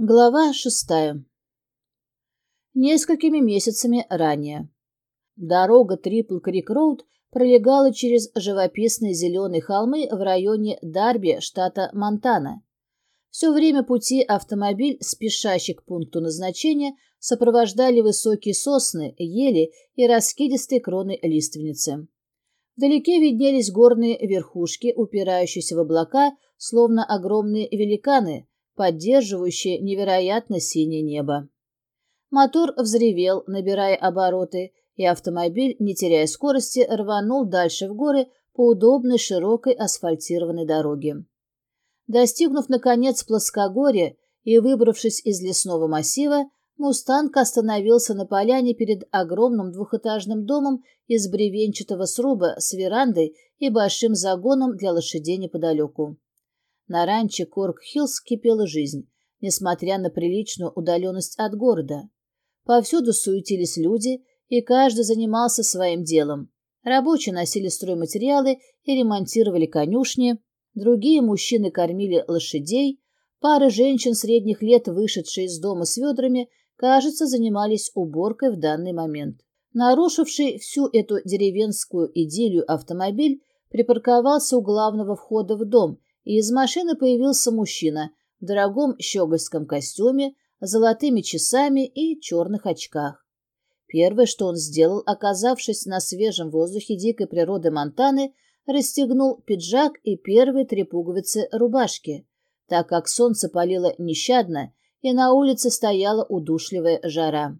Глава шестая. Несколькими месяцами ранее. Дорога Трипл Крик Роуд пролегала через живописные зеленые холмы в районе Дарби, штата Монтана. Все время пути автомобиль, спешащий к пункту назначения, сопровождали высокие сосны, ели и раскидистые кроны лиственницы. Вдалеке виднелись горные верхушки, упирающиеся в облака, словно огромные великаны, поддерживающие невероятно синее небо. Мотор взревел, набирая обороты, и автомобиль, не теряя скорости, рванул дальше в горы по удобной широкой асфальтированной дороге. Достигнув, наконец, плоскогорья и выбравшись из лесного массива, «Мустанг» остановился на поляне перед огромным двухэтажным домом из бревенчатого сруба с верандой и большим загоном для лошадей неподалеку. На ранче Корк-Хиллз кипела жизнь, несмотря на приличную удаленность от города. Повсюду суетились люди, и каждый занимался своим делом. Рабочие носили стройматериалы и ремонтировали конюшни, другие мужчины кормили лошадей, пары женщин средних лет, вышедшие из дома с ведрами, кажется, занимались уборкой в данный момент. Нарушивший всю эту деревенскую идиллию автомобиль припарковался у главного входа в дом и из машины появился мужчина в дорогом щегольском костюме, золотыми часами и черных очках. Первое, что он сделал, оказавшись на свежем воздухе дикой природы Монтаны, расстегнул пиджак и первые три пуговицы рубашки, так как солнце палило нещадно, и на улице стояла удушливая жара.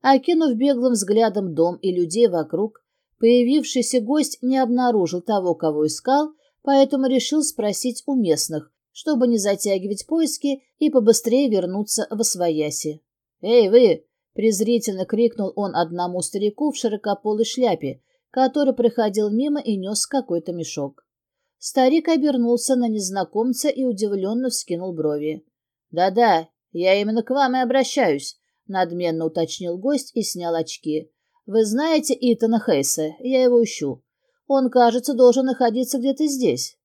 Окинув беглым взглядом дом и людей вокруг, появившийся гость не обнаружил того, кого искал, поэтому решил спросить у местных, чтобы не затягивать поиски и побыстрее вернуться в Освояси. «Эй, вы!» — презрительно крикнул он одному старику в широкополой шляпе, который проходил мимо и нес какой-то мешок. Старик обернулся на незнакомца и удивленно вскинул брови. «Да-да, я именно к вам и обращаюсь», — надменно уточнил гость и снял очки. «Вы знаете Итана Хейса? Я его ищу. Он, кажется, должен находиться где-то здесь.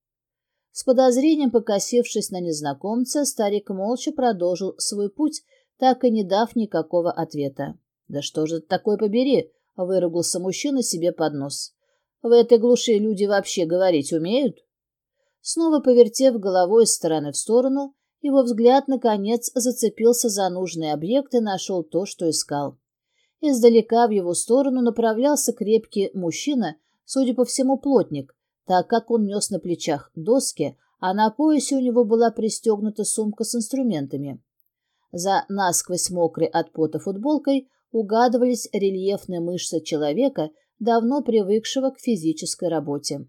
С подозрением покосившись на незнакомца, старик молча продолжил свой путь, так и не дав никакого ответа. «Да что же такое побери?» — выругался мужчина себе под нос. «В этой глуши люди вообще говорить умеют?» Снова повертев головой из стороны в сторону, его взгляд, наконец, зацепился за нужный объект и нашел то, что искал. Издалека в его сторону направлялся крепкий мужчина судя по всему, плотник, так как он нес на плечах доски, а на поясе у него была пристегнута сумка с инструментами. За насквозь мокрой от пота футболкой угадывались рельефные мышцы человека, давно привыкшего к физической работе.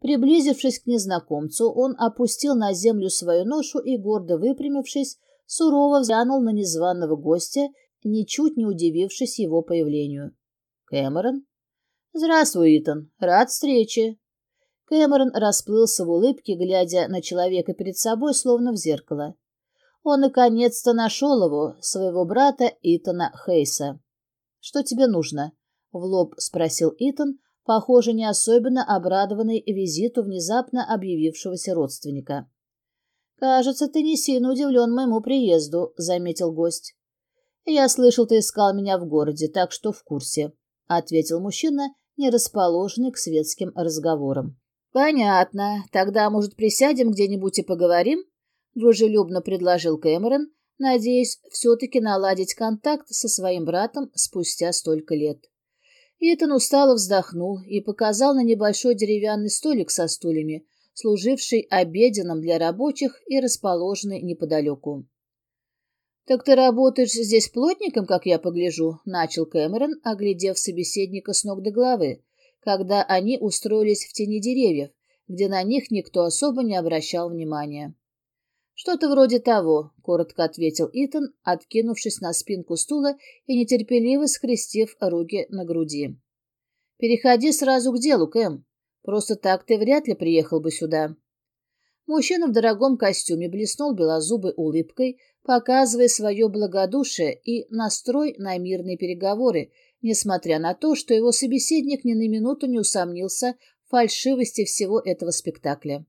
Приблизившись к незнакомцу, он опустил на землю свою ношу и, гордо выпрямившись, сурово взглянул на незваного гостя, ничуть не удивившись его появлению. «Кэмерон?» «Здравствуй, Итан. Рад встрече». Кэмерон расплылся в улыбке, глядя на человека перед собой, словно в зеркало. Он наконец-то нашел его, своего брата Итана Хейса. «Что тебе нужно?» — в лоб спросил Итан, похоже, не особенно обрадованный визиту внезапно объявившегося родственника. «Кажется, ты не сильно удивлен моему приезду», — заметил гость. «Я слышал, ты искал меня в городе, так что в курсе», — ответил мужчина, не расположенный к светским разговорам. «Понятно. Тогда, может, присядем где-нибудь и поговорим?» — дружелюбно предложил Кэмерон, надеясь все-таки наладить контакт со своим братом спустя столько лет. Итан устало вздохнул и показал на небольшой деревянный столик со стульями, служивший обеденным для рабочих и расположенный неподалеку. «Так ты работаешь здесь плотником, как я погляжу?» — начал Кэмерон, оглядев собеседника с ног до головы, когда они устроились в тени деревьев, где на них никто особо не обращал внимания. «Что-то вроде того», — коротко ответил Итан, откинувшись на спинку стула и нетерпеливо скрестив руки на груди. «Переходи сразу к делу, Кэм. Просто так ты вряд ли приехал бы сюда». Мужчина в дорогом костюме блеснул белозубой улыбкой, показывая свое благодушие и настрой на мирные переговоры, несмотря на то, что его собеседник ни на минуту не усомнился в фальшивости всего этого спектакля.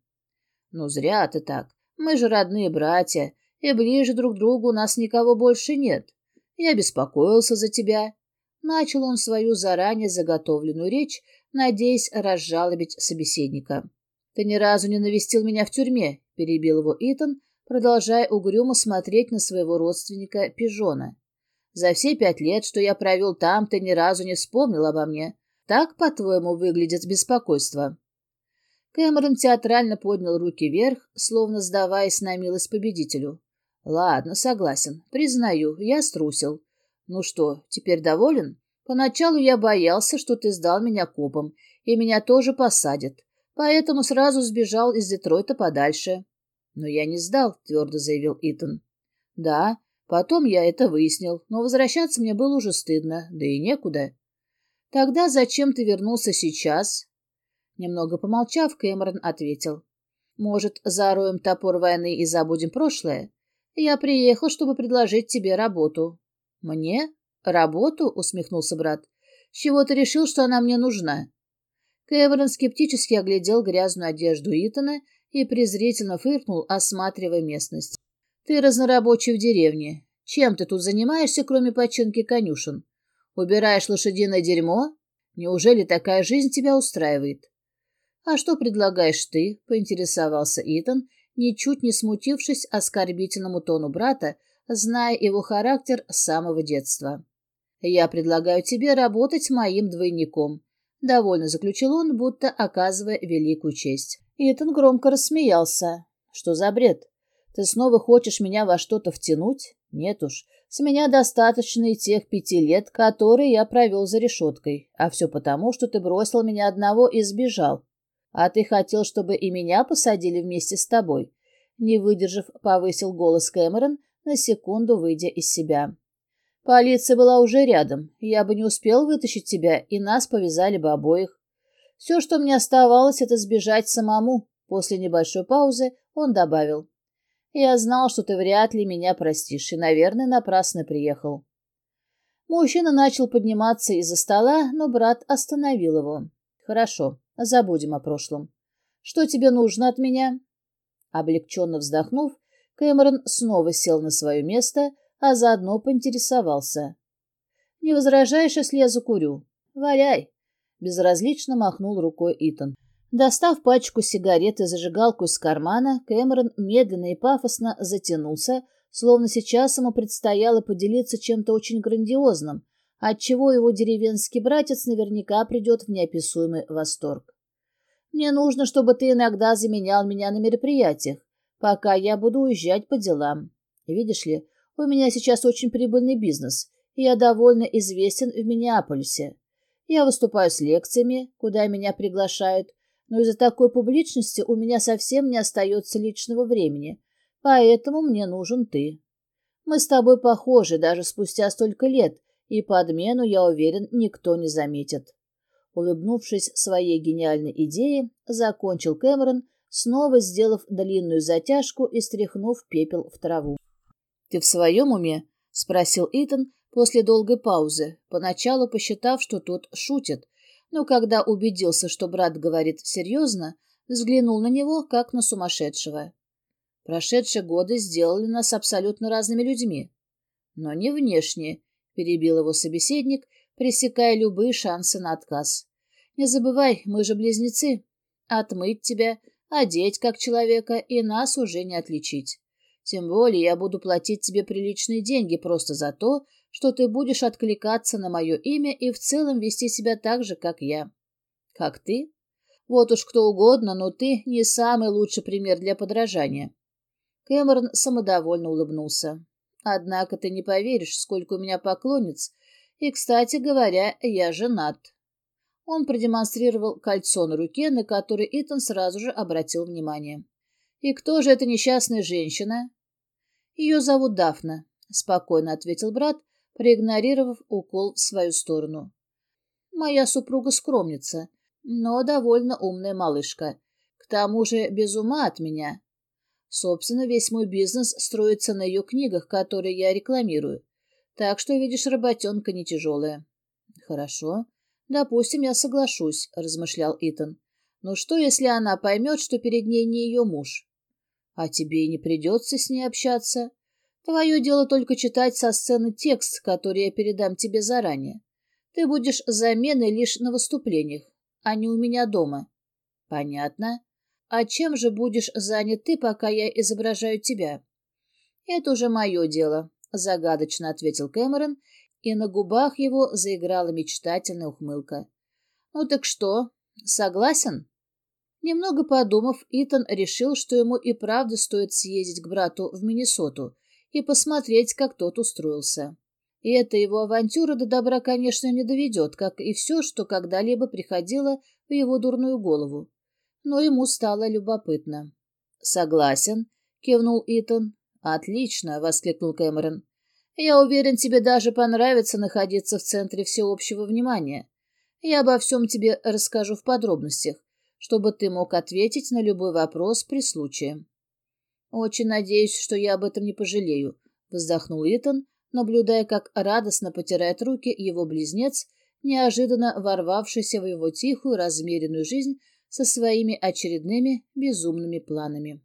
«Ну, зря ты так. Мы же родные братья. и ближе друг к другу у нас никого больше нет. Я беспокоился за тебя. Начал он свою заранее заготовленную речь, надеясь разжалобить собеседника. «Ты ни разу не навестил меня в тюрьме», — перебил его Итан, продолжая угрюмо смотреть на своего родственника Пижона. «За все пять лет, что я провел там, ты ни разу не вспомнил обо мне. Так, по-твоему, выглядит беспокойство?» Кэмерон театрально поднял руки вверх, словно сдаваясь на милость победителю. «Ладно, согласен. Признаю, я струсил. Ну что, теперь доволен? Поначалу я боялся, что ты сдал меня копом, и меня тоже посадят. Поэтому сразу сбежал из Детройта подальше. Но я не сдал, твердо заявил Итан. Да, потом я это выяснил, но возвращаться мне было уже стыдно, да и некуда. Тогда зачем ты вернулся сейчас? Немного помолчав, Кэмерон ответил. Может, зароем топор войны и забудем прошлое? Я приехал, чтобы предложить тебе работу. Мне? Работу? Усмехнулся брат. Чего ты решил, что она мне нужна? Кэмерон скептически оглядел грязную одежду Итана и презрительно фыркнул, осматривая местность. «Ты разнорабочий в деревне. Чем ты тут занимаешься, кроме починки конюшен? Убираешь лошадиное дерьмо? Неужели такая жизнь тебя устраивает?» «А что предлагаешь ты?» — поинтересовался Итан, ничуть не смутившись оскорбительному тону брата, зная его характер с самого детства. «Я предлагаю тебе работать моим двойником», Довольно заключил он, будто оказывая великую честь. Итан громко рассмеялся. «Что за бред? Ты снова хочешь меня во что-то втянуть? Нет уж, с меня достаточно и тех пяти лет, которые я провел за решеткой. А все потому, что ты бросил меня одного и сбежал. А ты хотел, чтобы и меня посадили вместе с тобой?» Не выдержав, повысил голос Кэмерон, на секунду выйдя из себя. Полиция была уже рядом. Я бы не успел вытащить тебя, и нас повязали бы обоих. Все, что мне оставалось, это сбежать самому. После небольшой паузы он добавил. Я знал, что ты вряд ли меня простишь, и, наверное, напрасно приехал. Мужчина начал подниматься из-за стола, но брат остановил его. Хорошо, забудем о прошлом. Что тебе нужно от меня? Облегченно вздохнув, Кэмерон снова сел на свое место, а заодно поинтересовался. «Не возражаешь, если я закурю?» «Валяй!» — безразлично махнул рукой Итан. Достав пачку сигарет и зажигалку из кармана, Кэмерон медленно и пафосно затянулся, словно сейчас ему предстояло поделиться чем-то очень грандиозным, отчего его деревенский братец наверняка придет в неописуемый восторг. «Мне нужно, чтобы ты иногда заменял меня на мероприятиях, пока я буду уезжать по делам. Видишь ли, у меня сейчас очень прибыльный бизнес, и я довольно известен в Миннеаполисе. Я выступаю с лекциями, куда меня приглашают, но из-за такой публичности у меня совсем не остается личного времени, поэтому мне нужен ты. Мы с тобой похожи даже спустя столько лет, и подмену, я уверен, никто не заметит. Улыбнувшись своей гениальной идее, закончил Кэмерон, снова сделав длинную затяжку и стряхнув пепел в траву. «Ты в своем уме?» — спросил Итан после долгой паузы, поначалу посчитав, что тот шутит, но когда убедился, что брат говорит серьезно, взглянул на него, как на сумасшедшего. Прошедшие годы сделали нас абсолютно разными людьми. Но не внешне, — перебил его собеседник, пресекая любые шансы на отказ. Не забывай, мы же близнецы. Отмыть тебя, одеть как человека, и нас уже не отличить. Тем более я буду платить тебе приличные деньги просто за то, что ты будешь откликаться на мое имя и в целом вести себя так же, как я. Как ты? Вот уж кто угодно, но ты не самый лучший пример для подражания. Кэмерон самодовольно улыбнулся. Однако ты не поверишь, сколько у меня поклонниц, и, кстати говоря, я женат. Он продемонстрировал кольцо на руке, на которое Итан сразу же обратил внимание. «И кто же эта несчастная женщина?» «Ее зовут Дафна», — спокойно ответил брат, проигнорировав укол в свою сторону. «Моя супруга скромница, но довольно умная малышка. К тому же без ума от меня. Собственно, весь мой бизнес строится на ее книгах, которые я рекламирую. Так что, видишь, работенка не тяжелая». «Хорошо. Допустим, я соглашусь», — размышлял Итан. «Но что, если она поймет, что перед ней не ее муж?» А тебе и не придется с ней общаться. Твое дело только читать со сцены текст, который я передам тебе заранее. Ты будешь заменой лишь на выступлениях, а не у меня дома. Понятно. А чем же будешь занят ты, пока я изображаю тебя? Это уже мое дело, загадочно ответил Кэмерон, и на губах его заиграла мечтательная ухмылка. Ну так что, согласен? Немного подумав, Итан решил, что ему и правда стоит съездить к брату в Миннесоту и посмотреть, как тот устроился. И эта его авантюра до добра, конечно, не доведет, как и все, что когда-либо приходило в его дурную голову. Но ему стало любопытно. «Согласен», — кивнул Итан. «Отлично», — воскликнул Кэмерон. «Я уверен, тебе даже понравится находиться в центре всеобщего внимания. Я обо всем тебе расскажу в подробностях, чтобы ты мог ответить на любой вопрос при случае». «Очень надеюсь, что я об этом не пожалею», — вздохнул Итан, наблюдая, как радостно потирает руки его близнец, неожиданно ворвавшийся в его тихую, размеренную жизнь со своими очередными безумными планами.